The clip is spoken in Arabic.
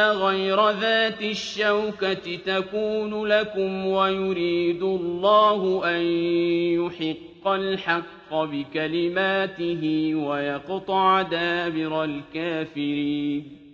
غير ذات الشوكة تكون لكم ويريد الله أن يحق الحق بكلماته ويقطع دابر الكافرين